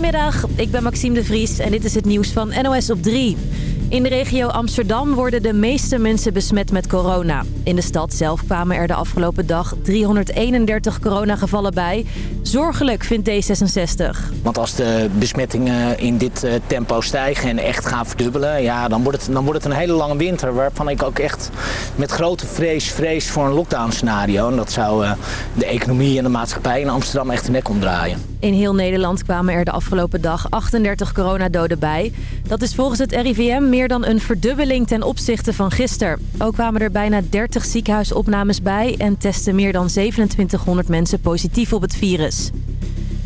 Goedemiddag, ik ben Maxime de Vries en dit is het nieuws van NOS op 3. In de regio Amsterdam worden de meeste mensen besmet met corona. In de stad zelf kwamen er de afgelopen dag 331 coronagevallen bij. Zorgelijk vindt D66. Want als de besmettingen in dit eh, tempo stijgen en echt gaan verdubbelen... Ja, dan, wordt het, dan wordt het een hele lange winter waarvan ik ook echt met grote vrees vrees voor een lockdown scenario. En dat zou uh, de economie en de maatschappij in Amsterdam echt de nek omdraaien. In heel Nederland kwamen er de afgelopen dag 38 coronadoden bij. Dat is volgens het RIVM meer dan een verdubbeling ten opzichte van gisteren. Ook kwamen er bijna 30 ziekenhuisopnames bij en testen meer dan 2700 mensen positief op het virus.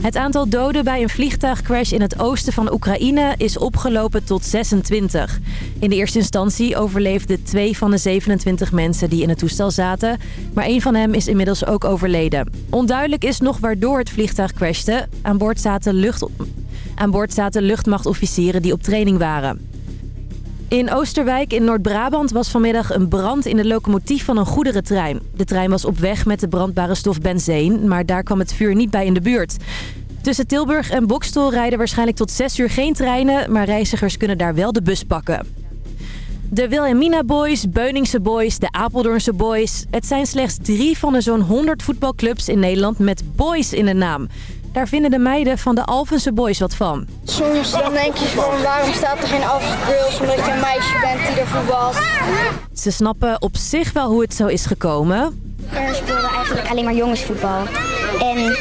Het aantal doden bij een vliegtuigcrash in het oosten van Oekraïne is opgelopen tot 26. In de eerste instantie overleefden twee van de 27 mensen die in het toestel zaten. Maar één van hem is inmiddels ook overleden. Onduidelijk is nog waardoor het vliegtuig crashte. Aan boord zaten, lucht... Aan boord zaten luchtmachtofficieren die op training waren. In Oosterwijk in Noord-Brabant was vanmiddag een brand in de locomotief van een goederentrein. De trein was op weg met de brandbare stof benzeen, maar daar kwam het vuur niet bij in de buurt. Tussen Tilburg en Bokstel rijden waarschijnlijk tot 6 uur geen treinen, maar reizigers kunnen daar wel de bus pakken. De Wilhelmina Boys, Beuningse Boys, de Apeldoornse Boys. Het zijn slechts drie van de zo'n 100 voetbalclubs in Nederland met boys in de naam. Daar vinden de meiden van de Alphense Boys wat van. Soms dan denk je van waarom staat er geen Alphense Girls omdat je een meisje bent die er voetbalt. Ze snappen op zich wel hoe het zo is gekomen. Er speelden eigenlijk alleen maar jongensvoetbal. En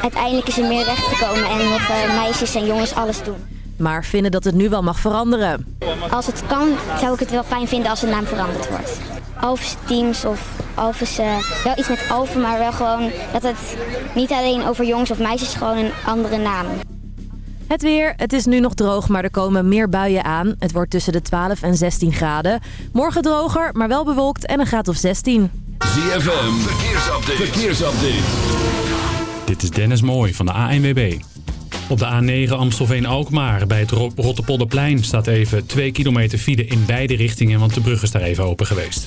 uiteindelijk is er meer recht gekomen en mogen meisjes en jongens alles doen. Maar vinden dat het nu wel mag veranderen. Als het kan, zou ik het wel fijn vinden als de naam veranderd wordt. Alphense teams of Alphense... Wel iets met Alphen, maar wel gewoon dat het niet alleen over jongens of meisjes, gewoon een andere naam. Het weer, het is nu nog droog, maar er komen meer buien aan. Het wordt tussen de 12 en 16 graden. Morgen droger, maar wel bewolkt en een graad of 16. ZFM, verkeersupdate. verkeersupdate. Dit is Dennis Mooij van de ANWB. Op de A9 Amstelveen-Alkmaar bij het Rotterpolderplein staat even 2 kilometer file in beide richtingen, want de brug is daar even open geweest.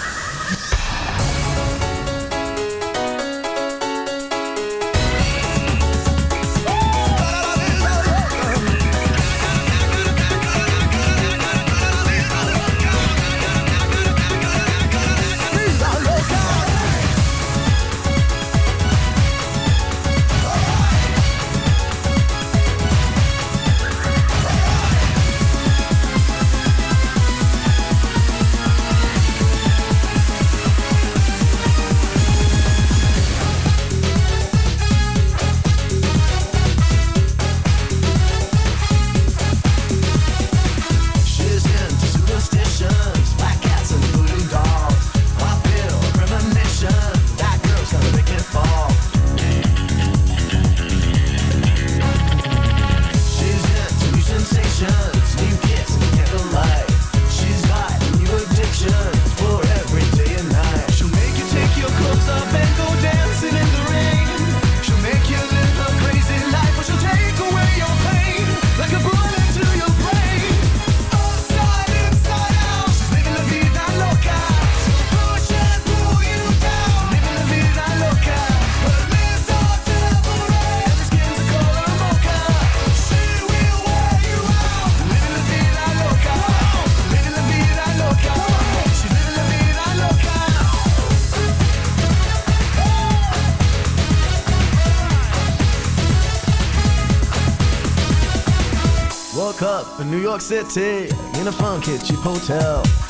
City in a funky cheap hotel.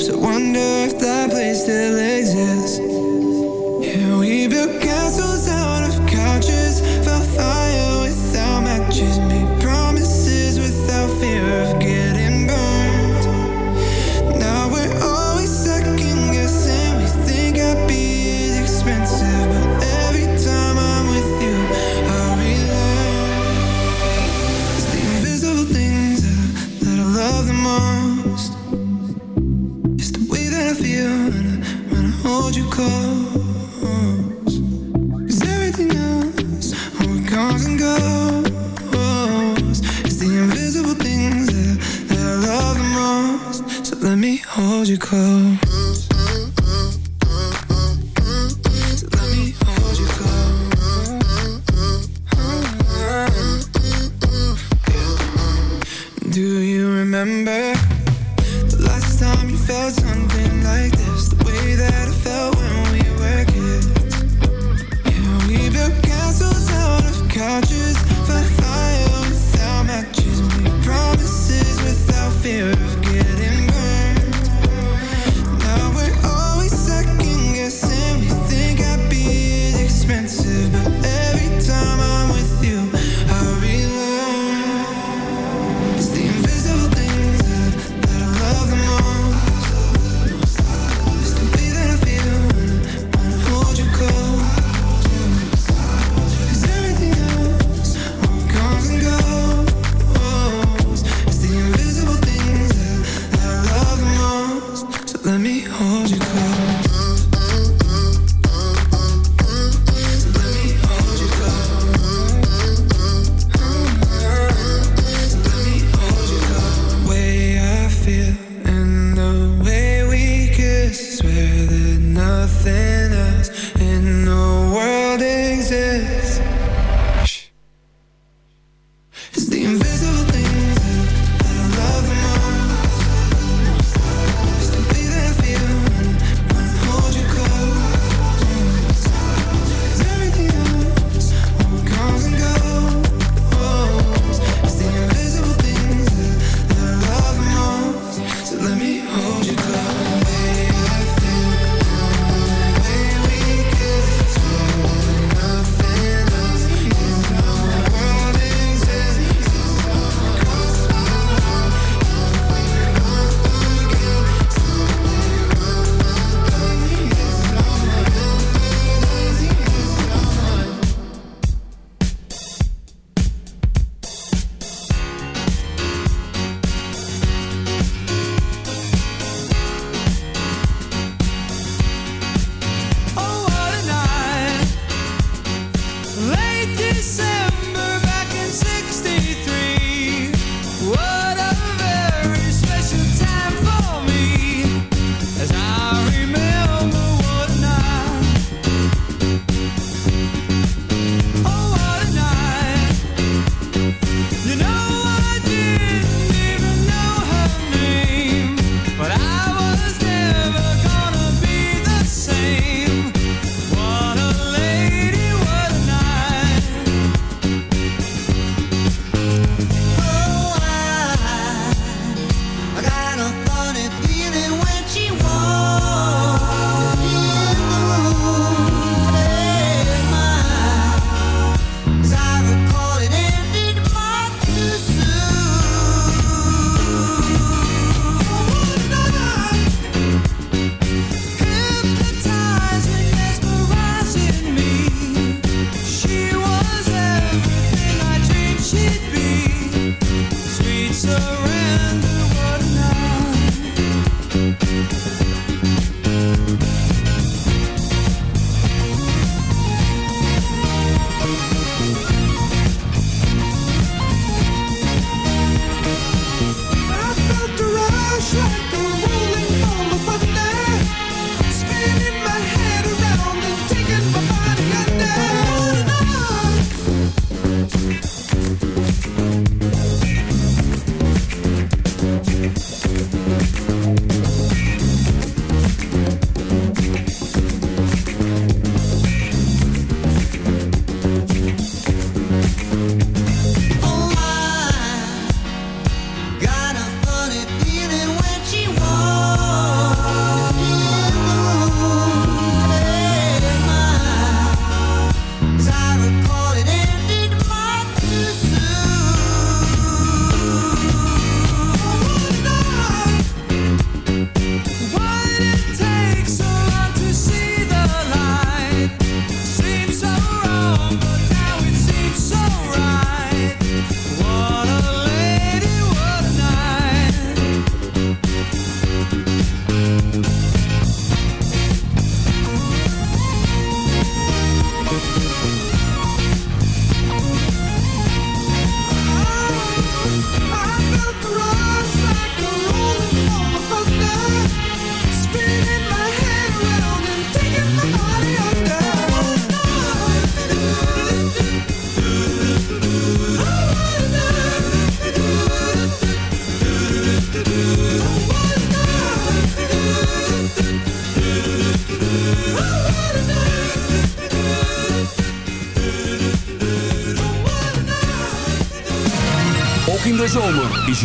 So at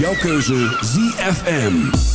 jouw keuze ZFM.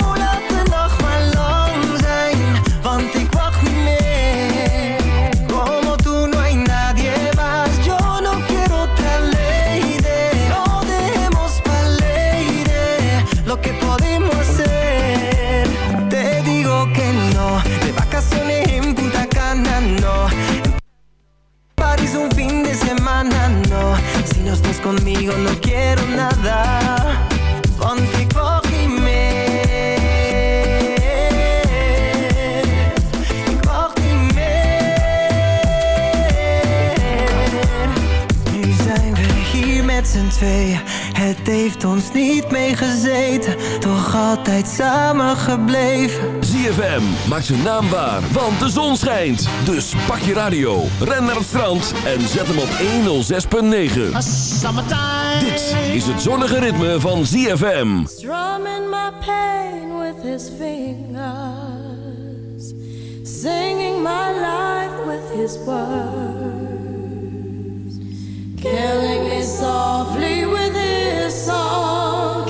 altijd samen gebleven. ZFM maakt zijn naam waar, want de zon schijnt. Dus pak je radio, ren naar het strand en zet hem op 106.9. Dit is het zonnige ritme van ZFM. Strumming my pain with his fingers, singing my life with his words, killing me softly with his song,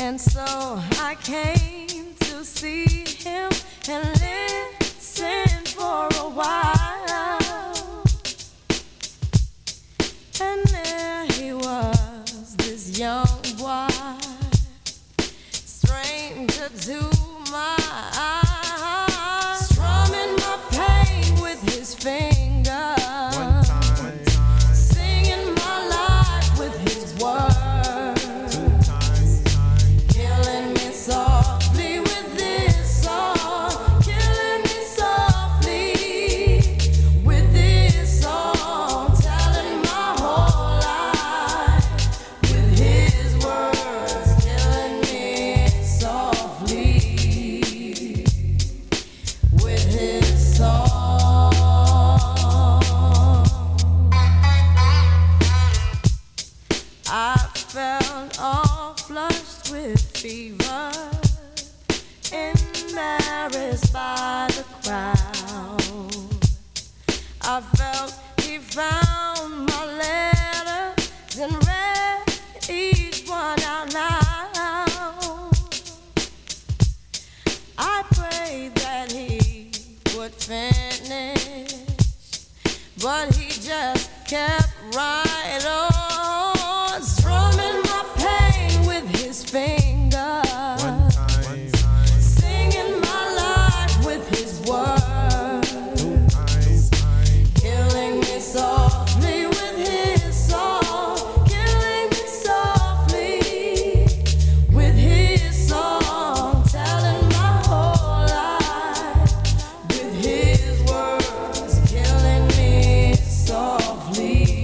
And so I came softly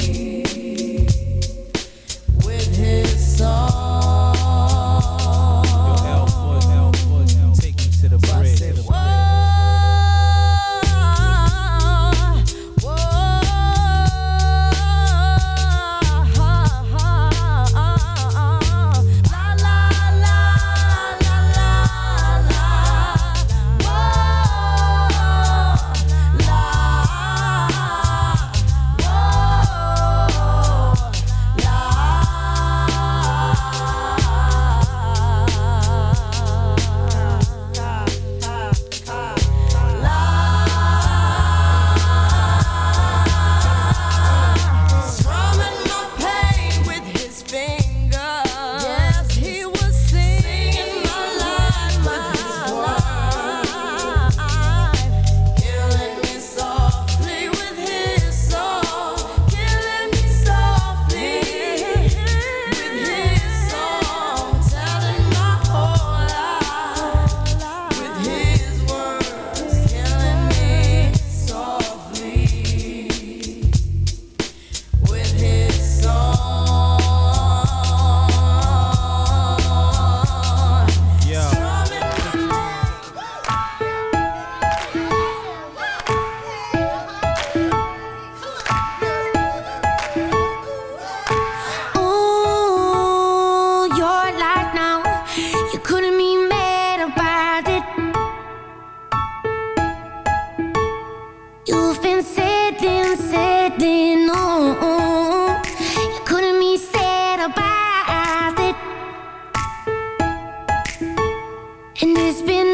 been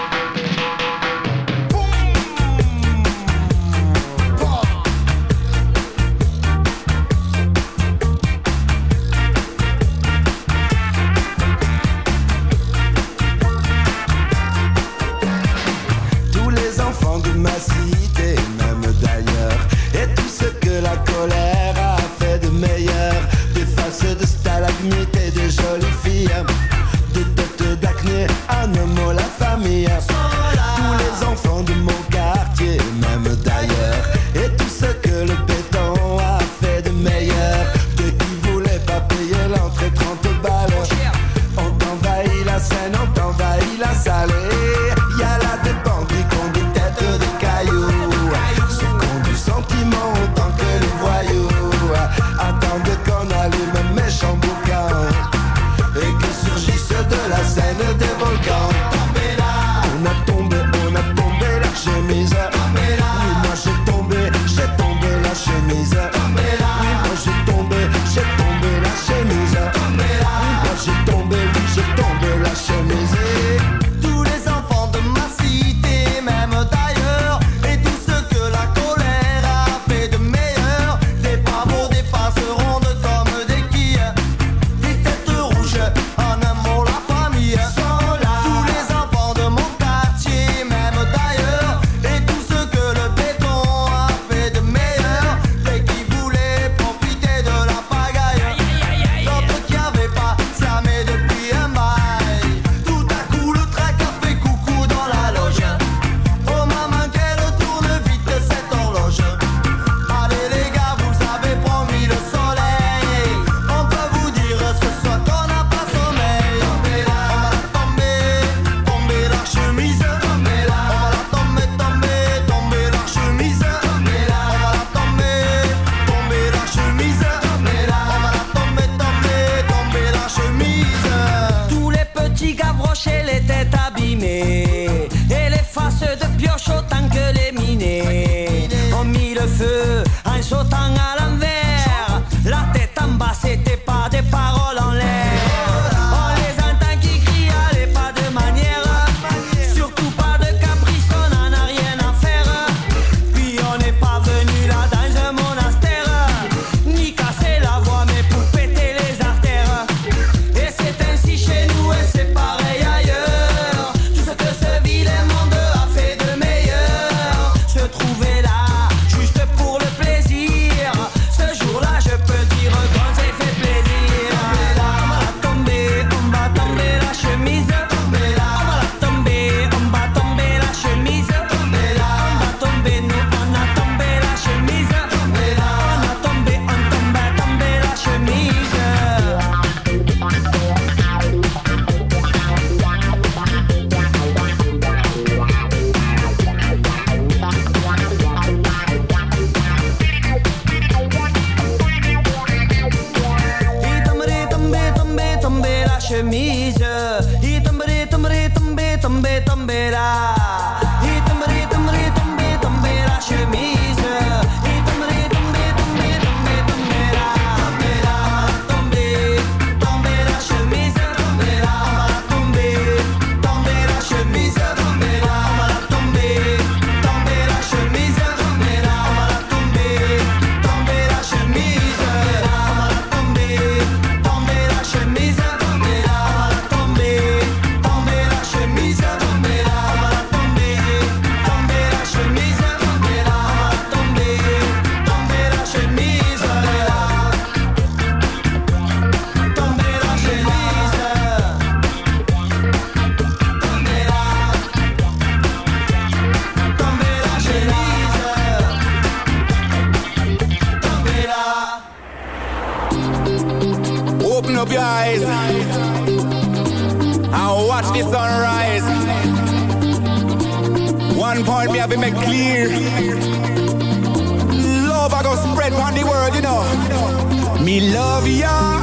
Me love ya.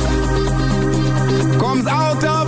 Comes out of